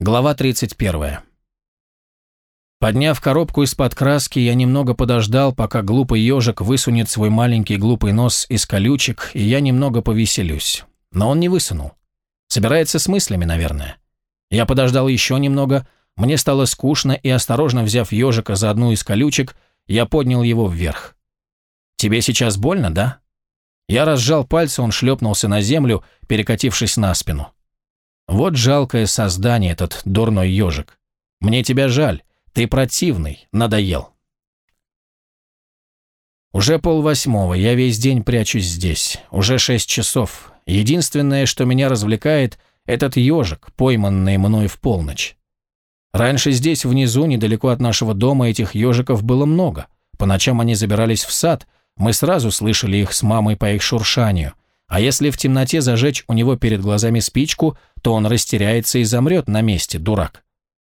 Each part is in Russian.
Глава 31. Подняв коробку из-под краски, я немного подождал, пока глупый ежик высунет свой маленький глупый нос из колючек, и я немного повеселюсь. Но он не высунул. Собирается с мыслями, наверное. Я подождал еще немного, мне стало скучно, и, осторожно взяв ежика за одну из колючек, я поднял его вверх. «Тебе сейчас больно, да?» Я разжал пальцы, он шлепнулся на землю, перекатившись на спину. Вот жалкое создание этот дурной ежик. Мне тебя жаль, ты противный, надоел. Уже полвосьмого, я весь день прячусь здесь. Уже шесть часов. Единственное, что меня развлекает, этот ежик, пойманный мной в полночь. Раньше здесь, внизу, недалеко от нашего дома, этих ежиков было много. По ночам они забирались в сад, мы сразу слышали их с мамой по их шуршанию. А если в темноте зажечь у него перед глазами спичку, то он растеряется и замрет на месте, дурак.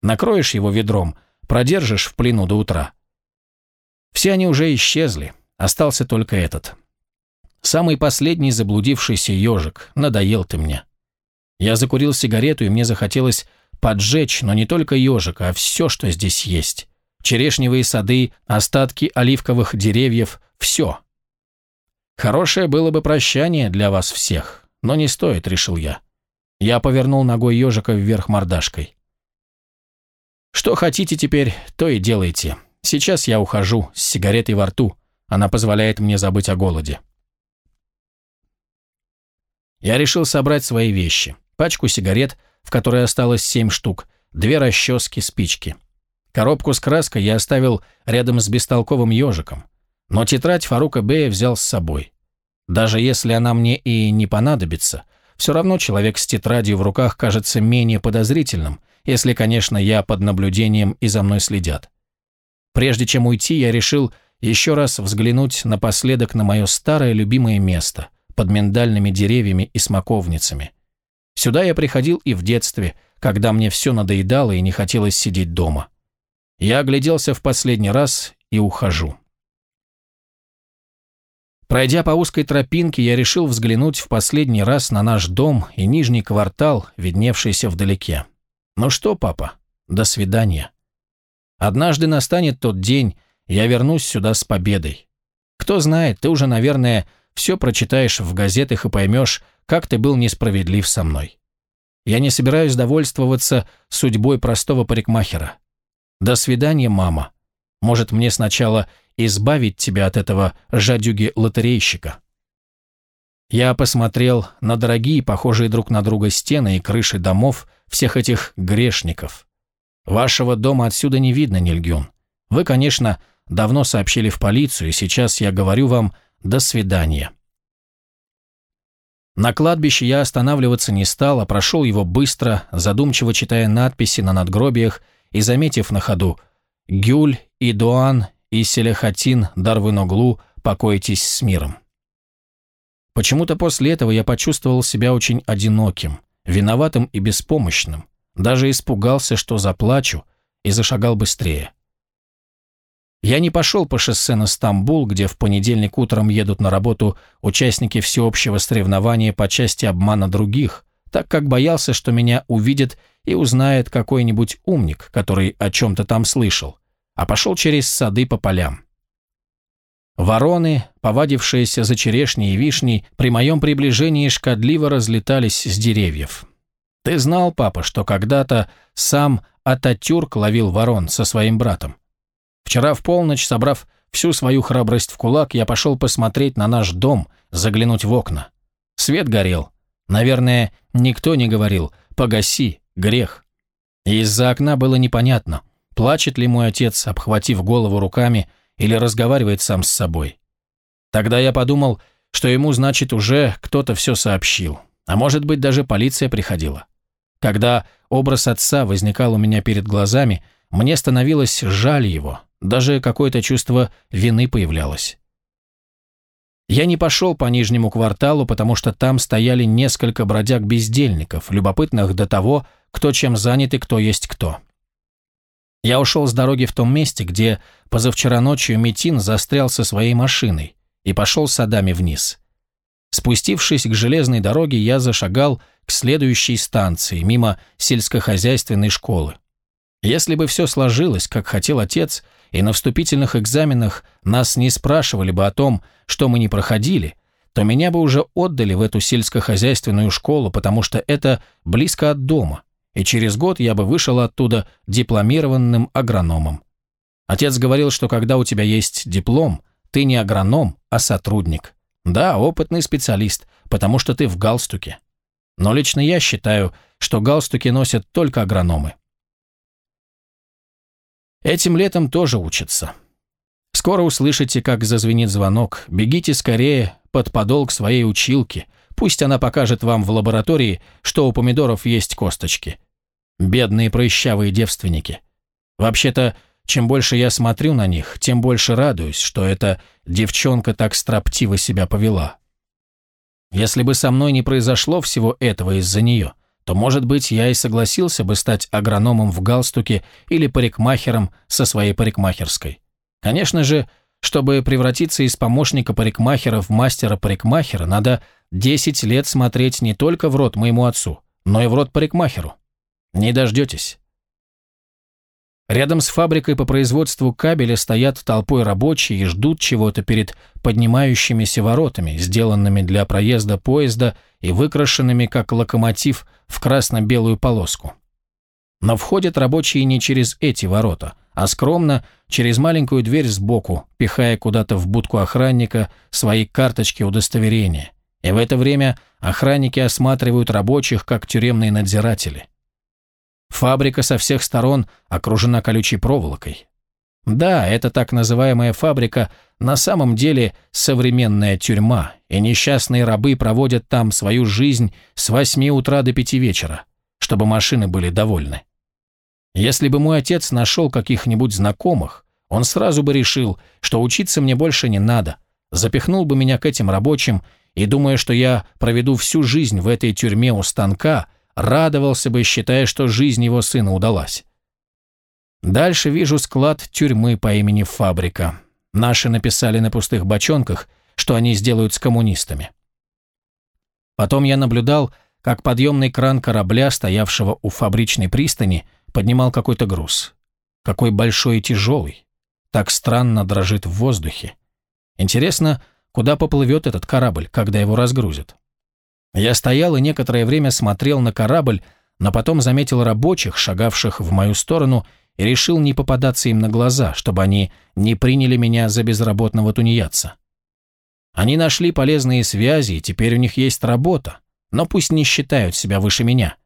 Накроешь его ведром, продержишь в плену до утра. Все они уже исчезли, остался только этот. Самый последний заблудившийся ежик, надоел ты мне. Я закурил сигарету, и мне захотелось поджечь, но не только ежика, а все, что здесь есть. Черешневые сады, остатки оливковых деревьев, все. Хорошее было бы прощание для вас всех, но не стоит, решил я. Я повернул ногой ежика вверх мордашкой. Что хотите теперь, то и делайте. Сейчас я ухожу с сигаретой во рту. Она позволяет мне забыть о голоде. Я решил собрать свои вещи. Пачку сигарет, в которой осталось семь штук, две расчески, спички. Коробку с краской я оставил рядом с бестолковым ежиком. Но тетрадь Фарука Бея взял с собой. Даже если она мне и не понадобится, все равно человек с тетрадью в руках кажется менее подозрительным, если, конечно, я под наблюдением и за мной следят. Прежде чем уйти, я решил еще раз взглянуть напоследок на мое старое любимое место под миндальными деревьями и смоковницами. Сюда я приходил и в детстве, когда мне все надоедало и не хотелось сидеть дома. Я огляделся в последний раз и ухожу. Пройдя по узкой тропинке, я решил взглянуть в последний раз на наш дом и нижний квартал, видневшийся вдалеке. Ну что, папа, до свидания. Однажды настанет тот день, я вернусь сюда с победой. Кто знает, ты уже, наверное, все прочитаешь в газетах и поймешь, как ты был несправедлив со мной. Я не собираюсь довольствоваться судьбой простого парикмахера. До свидания, мама. Может, мне сначала избавить тебя от этого жадюги-лотерейщика. Я посмотрел на дорогие, похожие друг на друга стены и крыши домов всех этих грешников. Вашего дома отсюда не видно, Нильгюн. Вы, конечно, давно сообщили в полицию, и сейчас я говорю вам «до свидания». На кладбище я останавливаться не стал, а прошел его быстро, задумчиво читая надписи на надгробиях и заметив на ходу «Гюль и Дуан и Селехатин Дарвыноглу, покойтесь с миром. Почему-то после этого я почувствовал себя очень одиноким, виноватым и беспомощным, даже испугался, что заплачу, и зашагал быстрее. Я не пошел по шоссе на Стамбул, где в понедельник утром едут на работу участники всеобщего соревнования по части обмана других, так как боялся, что меня увидит и узнает какой-нибудь умник, который о чем-то там слышал, а пошел через сады по полям. Вороны, повадившиеся за черешней и вишней, при моем приближении шкодливо разлетались с деревьев. Ты знал, папа, что когда-то сам Ататюрк ловил ворон со своим братом. Вчера в полночь, собрав всю свою храбрость в кулак, я пошел посмотреть на наш дом, заглянуть в окна. Свет горел. Наверное, никто не говорил «погаси, грех». Из-за окна было непонятно, Плачет ли мой отец, обхватив голову руками, или разговаривает сам с собой? Тогда я подумал, что ему, значит, уже кто-то все сообщил. А может быть, даже полиция приходила. Когда образ отца возникал у меня перед глазами, мне становилось жаль его, даже какое-то чувство вины появлялось. Я не пошел по нижнему кварталу, потому что там стояли несколько бродяг-бездельников, любопытных до того, кто чем занят и кто есть кто. Я ушел с дороги в том месте, где позавчера ночью Метин застрял со своей машиной и пошел садами вниз. Спустившись к железной дороге, я зашагал к следующей станции, мимо сельскохозяйственной школы. Если бы все сложилось, как хотел отец, и на вступительных экзаменах нас не спрашивали бы о том, что мы не проходили, то меня бы уже отдали в эту сельскохозяйственную школу, потому что это близко от дома, и через год я бы вышел оттуда дипломированным агрономом. Отец говорил, что когда у тебя есть диплом, ты не агроном, а сотрудник. Да, опытный специалист, потому что ты в галстуке. Но лично я считаю, что галстуки носят только агрономы. Этим летом тоже учатся. Скоро услышите, как зазвенит звонок. Бегите скорее под подол к своей училке. Пусть она покажет вам в лаборатории, что у помидоров есть косточки. Бедные прыщавые девственники. Вообще-то, чем больше я смотрю на них, тем больше радуюсь, что эта девчонка так строптиво себя повела. Если бы со мной не произошло всего этого из-за нее, то, может быть, я и согласился бы стать агрономом в галстуке или парикмахером со своей парикмахерской. Конечно же, чтобы превратиться из помощника парикмахера в мастера парикмахера, надо 10 лет смотреть не только в рот моему отцу, но и в рот парикмахеру. Не дождетесь. Рядом с фабрикой по производству кабеля стоят толпой рабочие и ждут чего-то перед поднимающимися воротами, сделанными для проезда поезда и выкрашенными как локомотив в красно-белую полоску. Но входят рабочие не через эти ворота, а скромно через маленькую дверь сбоку, пихая куда-то в будку охранника свои карточки удостоверения. И в это время охранники осматривают рабочих, как тюремные надзиратели. Фабрика со всех сторон окружена колючей проволокой. Да, это так называемая фабрика на самом деле современная тюрьма, и несчастные рабы проводят там свою жизнь с 8 утра до 5 вечера, чтобы машины были довольны. Если бы мой отец нашел каких-нибудь знакомых, он сразу бы решил, что учиться мне больше не надо, запихнул бы меня к этим рабочим и, думая, что я проведу всю жизнь в этой тюрьме у станка, радовался бы, считая, что жизнь его сына удалась. Дальше вижу склад тюрьмы по имени Фабрика. Наши написали на пустых бочонках, что они сделают с коммунистами. Потом я наблюдал, как подъемный кран корабля, стоявшего у фабричной пристани, поднимал какой-то груз. Какой большой и тяжелый. Так странно дрожит в воздухе. Интересно, куда поплывет этот корабль, когда его разгрузят? Я стоял и некоторое время смотрел на корабль, но потом заметил рабочих, шагавших в мою сторону, и решил не попадаться им на глаза, чтобы они не приняли меня за безработного тунеядца. Они нашли полезные связи, и теперь у них есть работа, но пусть не считают себя выше меня.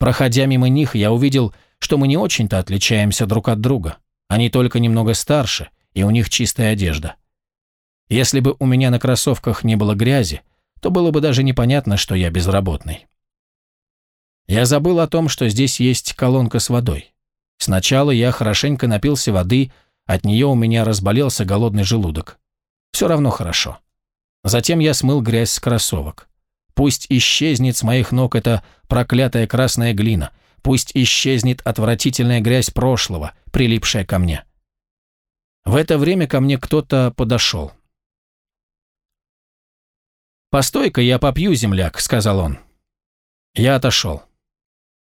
Проходя мимо них, я увидел, что мы не очень-то отличаемся друг от друга. Они только немного старше, и у них чистая одежда. Если бы у меня на кроссовках не было грязи, то было бы даже непонятно, что я безработный. Я забыл о том, что здесь есть колонка с водой. Сначала я хорошенько напился воды, от нее у меня разболелся голодный желудок. Все равно хорошо. Затем я смыл грязь с кроссовок. Пусть исчезнет с моих ног эта проклятая красная глина, пусть исчезнет отвратительная грязь прошлого, прилипшая ко мне. В это время ко мне кто-то подошел. «Постой-ка, я попью, земляк», — сказал он. Я отошел.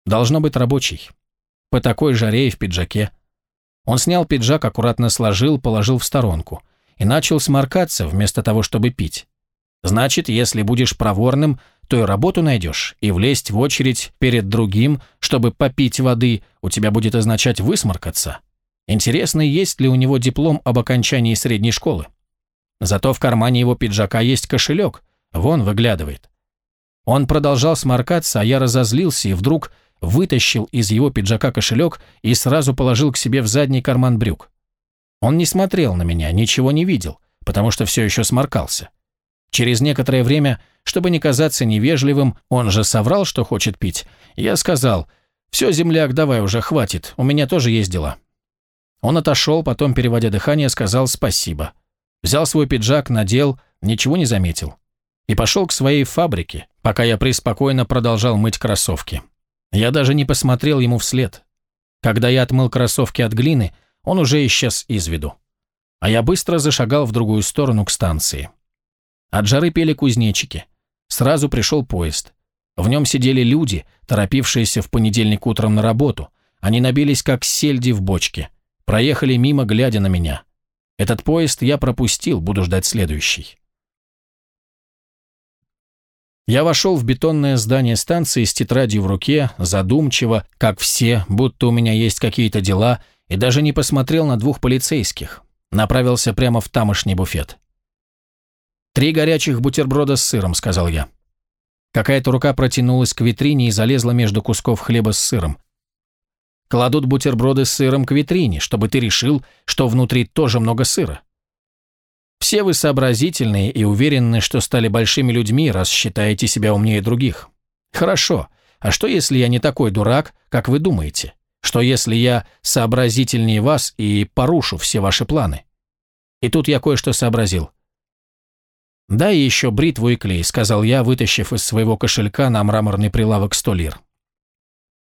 Должно быть рабочий. По такой жаре и в пиджаке. Он снял пиджак, аккуратно сложил, положил в сторонку и начал сморкаться вместо того, чтобы пить. Значит, если будешь проворным, то и работу найдешь, и влезть в очередь перед другим, чтобы попить воды, у тебя будет означать высморкаться. Интересно, есть ли у него диплом об окончании средней школы. Зато в кармане его пиджака есть кошелек, Вон выглядывает. Он продолжал сморкаться, а я разозлился и вдруг вытащил из его пиджака кошелек и сразу положил к себе в задний карман брюк. Он не смотрел на меня, ничего не видел, потому что все еще сморкался. Через некоторое время, чтобы не казаться невежливым, он же соврал, что хочет пить. Я сказал, «Все, земляк, давай уже, хватит, у меня тоже есть дела». Он отошел, потом, переводя дыхание, сказал «спасибо». Взял свой пиджак, надел, ничего не заметил и пошел к своей фабрике, пока я преспокойно продолжал мыть кроссовки. Я даже не посмотрел ему вслед. Когда я отмыл кроссовки от глины, он уже исчез из виду. А я быстро зашагал в другую сторону к станции. От жары пели кузнечики. Сразу пришел поезд. В нем сидели люди, торопившиеся в понедельник утром на работу. Они набились, как сельди в бочке. Проехали мимо, глядя на меня. Этот поезд я пропустил, буду ждать следующий. Я вошел в бетонное здание станции с тетрадью в руке, задумчиво, как все, будто у меня есть какие-то дела, и даже не посмотрел на двух полицейских. Направился прямо в тамошний буфет. «Три горячих бутерброда с сыром», — сказал я. Какая-то рука протянулась к витрине и залезла между кусков хлеба с сыром. Кладут бутерброды с сыром к витрине, чтобы ты решил, что внутри тоже много сыра. Все вы сообразительные и уверены, что стали большими людьми, раз считаете себя умнее других. Хорошо. А что, если я не такой дурак, как вы думаете? Что, если я сообразительнее вас и порушу все ваши планы? И тут я кое-что сообразил. «Дай еще бритву и клей», — сказал я, вытащив из своего кошелька на мраморный прилавок сто лир.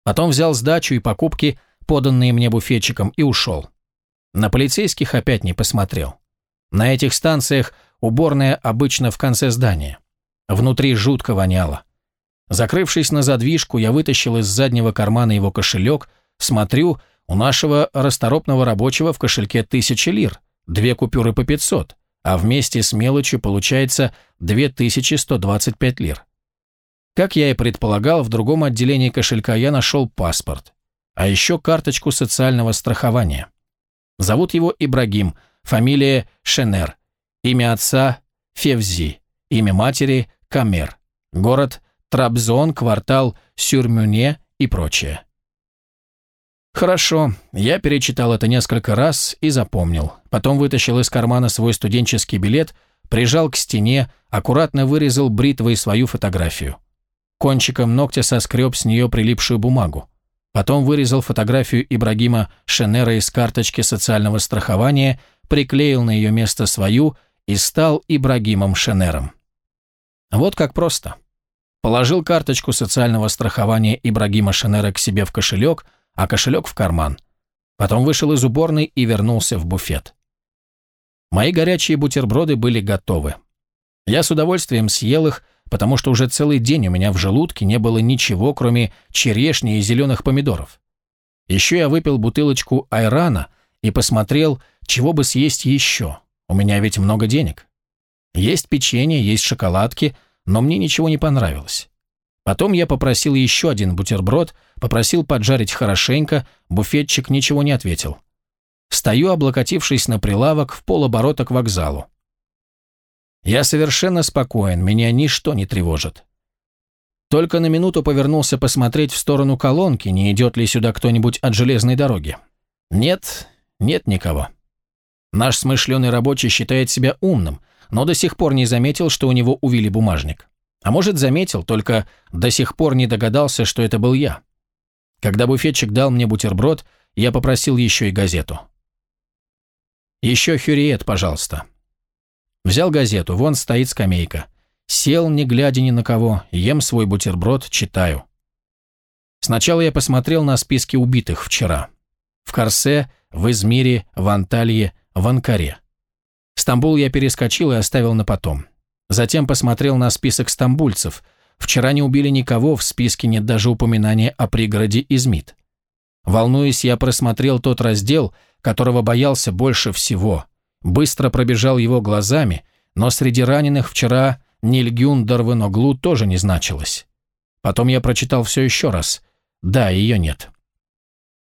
Потом взял сдачу и покупки, поданные мне буфетчиком, и ушел. На полицейских опять не посмотрел. На этих станциях уборная обычно в конце здания. Внутри жутко воняло. Закрывшись на задвижку, я вытащил из заднего кармана его кошелек, смотрю, у нашего расторопного рабочего в кошельке тысяча лир, две купюры по 500, а вместе с мелочью получается 2125 лир. Как я и предполагал, в другом отделении кошелька я нашел паспорт, а еще карточку социального страхования. Зовут его Ибрагим, фамилия Шенер, имя отца Февзи, имя матери Камер, город Трабзон, квартал Сюрмюне и прочее. Хорошо, я перечитал это несколько раз и запомнил. Потом вытащил из кармана свой студенческий билет, прижал к стене, аккуратно вырезал бритвой свою фотографию. Кончиком ногтя соскреб с нее прилипшую бумагу. Потом вырезал фотографию Ибрагима Шенера из карточки социального страхования, приклеил на ее место свою и стал Ибрагимом Шенером. Вот как просто. Положил карточку социального страхования Ибрагима Шенера к себе в кошелек, а кошелек в карман. Потом вышел из уборной и вернулся в буфет. Мои горячие бутерброды были готовы. Я с удовольствием съел их, потому что уже целый день у меня в желудке не было ничего, кроме черешни и зеленых помидоров. Еще я выпил бутылочку айрана и посмотрел, чего бы съесть еще. У меня ведь много денег. Есть печенье, есть шоколадки, но мне ничего не понравилось. Потом я попросил еще один бутерброд, попросил поджарить хорошенько, буфетчик ничего не ответил. Стою, облокотившись на прилавок, в полоборота к вокзалу. Я совершенно спокоен, меня ничто не тревожит. Только на минуту повернулся посмотреть в сторону колонки, не идет ли сюда кто-нибудь от железной дороги. Нет, нет никого. Наш смышленый рабочий считает себя умным, но до сих пор не заметил, что у него увили бумажник. А может, заметил, только до сих пор не догадался, что это был я. Когда буфетчик дал мне бутерброд, я попросил еще и газету. «Еще хюриет, пожалуйста», Взял газету, вон стоит скамейка. Сел, не глядя ни на кого, ем свой бутерброд, читаю. Сначала я посмотрел на списки убитых вчера. В Корсе, в Измире, в Анталье, в Анкаре. Стамбул я перескочил и оставил на потом. Затем посмотрел на список стамбульцев. Вчера не убили никого, в списке нет даже упоминания о пригороде Измит. Волнуясь, я просмотрел тот раздел, которого боялся больше всего – Быстро пробежал его глазами, но среди раненых вчера Нильгюн Дарвеноглу тоже не значилось. Потом я прочитал все еще раз. Да, ее нет.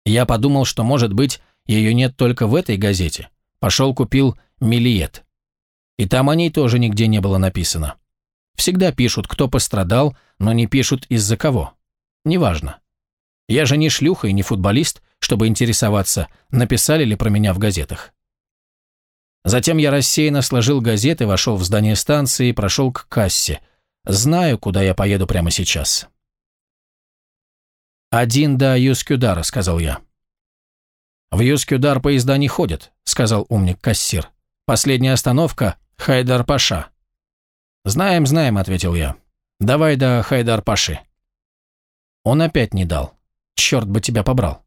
Я подумал, что, может быть, ее нет только в этой газете. Пошел купил «Миллиет». И там о ней тоже нигде не было написано. Всегда пишут, кто пострадал, но не пишут из-за кого. Неважно. Я же не шлюха и не футболист, чтобы интересоваться, написали ли про меня в газетах. Затем я рассеянно сложил газеты, вошел в здание станции и прошел к кассе. Знаю, куда я поеду прямо сейчас. «Один до Юскюдара», — сказал я. «В Юскюдар поезда не ходят», — сказал умник-кассир. «Последняя остановка — Хайдар-Паша». «Знаем, знаем», — ответил я. «Давай до Хайдар-Паши». Он опять не дал. Черт бы тебя побрал.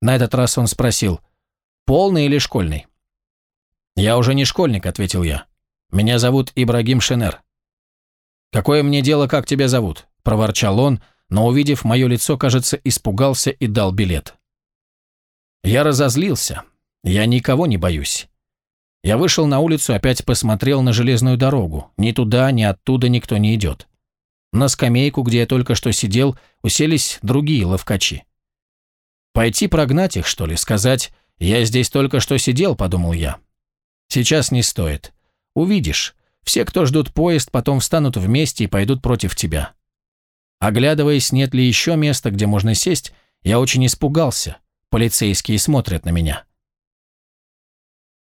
На этот раз он спросил, полный или школьный? «Я уже не школьник», — ответил я. «Меня зовут Ибрагим Шенер. «Какое мне дело, как тебя зовут?» – проворчал он, но, увидев мое лицо, кажется, испугался и дал билет. Я разозлился. Я никого не боюсь. Я вышел на улицу, опять посмотрел на железную дорогу. Ни туда, ни оттуда никто не идет. На скамейку, где я только что сидел, уселись другие ловкачи. Пойти прогнать их, что ли, сказать «я здесь только что сидел», — подумал я. Сейчас не стоит. Увидишь, все, кто ждут поезд, потом встанут вместе и пойдут против тебя. Оглядываясь, нет ли еще места, где можно сесть, я очень испугался. Полицейские смотрят на меня.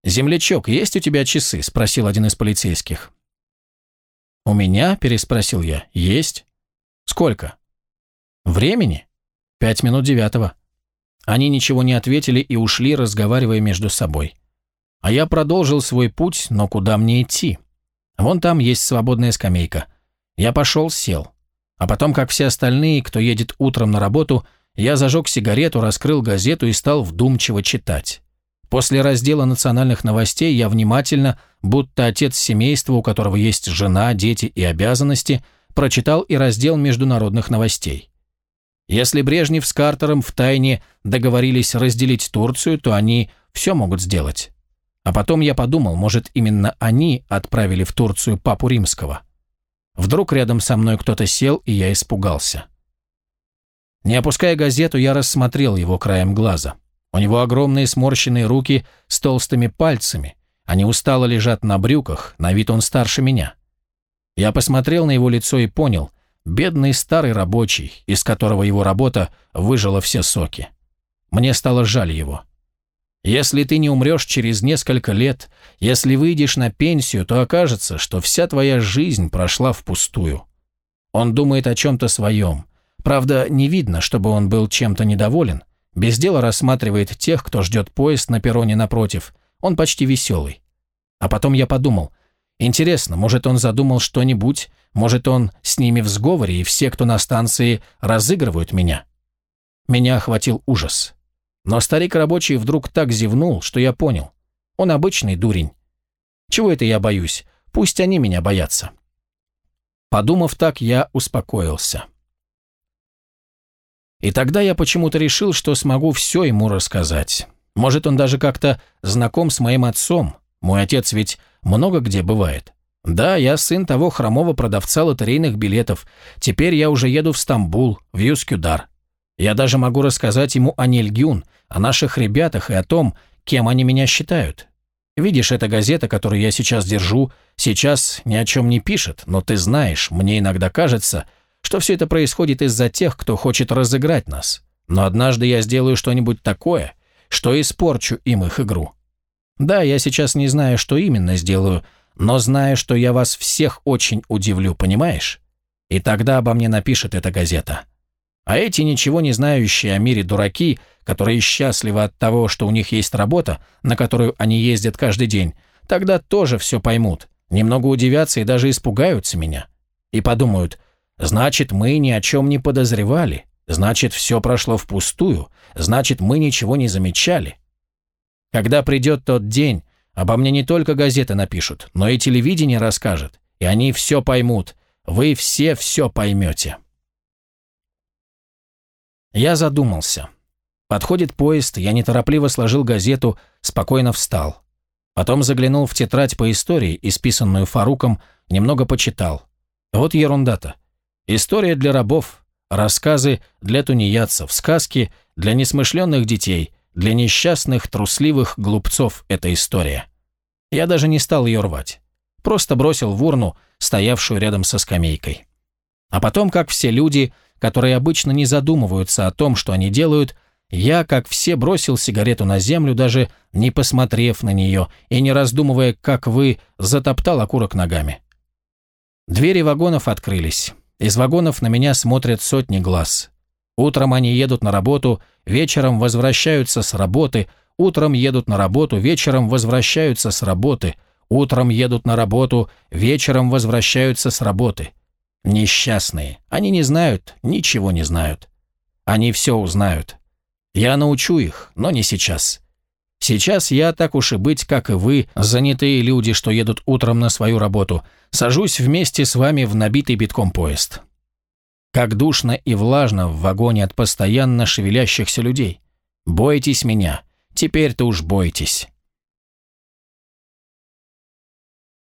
«Землячок, есть у тебя часы?» – спросил один из полицейских. «У меня?» – переспросил я. «Есть». «Сколько?» «Времени?» «Пять минут девятого». Они ничего не ответили и ушли, разговаривая между собой. А я продолжил свой путь, но куда мне идти? Вон там есть свободная скамейка. Я пошел, сел. А потом, как все остальные, кто едет утром на работу, я зажег сигарету, раскрыл газету и стал вдумчиво читать. После раздела национальных новостей я внимательно, будто отец семейства, у которого есть жена, дети и обязанности, прочитал и раздел международных новостей. Если Брежнев с Картером втайне договорились разделить Турцию, то они все могут сделать. А потом я подумал, может, именно они отправили в Турцию папу римского. Вдруг рядом со мной кто-то сел, и я испугался. Не опуская газету, я рассмотрел его краем глаза. У него огромные сморщенные руки с толстыми пальцами. Они устало лежат на брюках, на вид он старше меня. Я посмотрел на его лицо и понял, бедный старый рабочий, из которого его работа выжила все соки. Мне стало жаль его. Если ты не умрешь через несколько лет, если выйдешь на пенсию, то окажется, что вся твоя жизнь прошла впустую. Он думает о чем-то своем. Правда, не видно, чтобы он был чем-то недоволен, без дела рассматривает тех, кто ждет поезд на перроне напротив. Он почти веселый. А потом я подумал, интересно, может он задумал что-нибудь, может он с ними в сговоре, и все, кто на станции, разыгрывают меня. Меня охватил ужас. Но старик рабочий вдруг так зевнул, что я понял. Он обычный дурень. Чего это я боюсь? Пусть они меня боятся. Подумав так, я успокоился. И тогда я почему-то решил, что смогу все ему рассказать. Может, он даже как-то знаком с моим отцом. Мой отец ведь много где бывает. Да, я сын того хромого продавца лотерейных билетов. Теперь я уже еду в Стамбул, в Юскюдар. Я даже могу рассказать ему о Нильгюн, о наших ребятах и о том, кем они меня считают. Видишь, эта газета, которую я сейчас держу, сейчас ни о чем не пишет, но ты знаешь, мне иногда кажется, что все это происходит из-за тех, кто хочет разыграть нас. Но однажды я сделаю что-нибудь такое, что испорчу им их игру. Да, я сейчас не знаю, что именно сделаю, но знаю, что я вас всех очень удивлю, понимаешь? И тогда обо мне напишет эта газета. А эти ничего не знающие о мире дураки, которые счастливы от того, что у них есть работа, на которую они ездят каждый день, тогда тоже все поймут, немного удивятся и даже испугаются меня. И подумают – Значит, мы ни о чем не подозревали. Значит, все прошло впустую. Значит, мы ничего не замечали. Когда придет тот день, обо мне не только газеты напишут, но и телевидение расскажет. И они все поймут. Вы все все поймете. Я задумался. Подходит поезд, я неторопливо сложил газету, спокойно встал. Потом заглянул в тетрадь по истории, исписанную Фаруком, немного почитал. Вот ерунда-то. История для рабов, рассказы для тунеядцев, сказки для несмышленных детей, для несчастных, трусливых глупцов эта история. Я даже не стал ее рвать. Просто бросил в урну, стоявшую рядом со скамейкой. А потом, как все люди, которые обычно не задумываются о том, что они делают, я, как все, бросил сигарету на землю, даже не посмотрев на нее и не раздумывая, как вы, затоптал окурок ногами. Двери вагонов открылись. Из вагонов на меня смотрят сотни глаз. Утром они едут на работу, вечером возвращаются с работы, утром едут на работу, вечером возвращаются с работы, утром едут на работу, вечером возвращаются с работы. Несчастные. Они не знают, ничего не знают. Они все узнают. Я научу их, но не сейчас. Сейчас я, так уж и быть, как и вы, занятые люди, что едут утром на свою работу, сажусь вместе с вами в набитый битком поезд. Как душно и влажно в вагоне от постоянно шевелящихся людей. Бойтесь меня. Теперь-то уж бойтесь.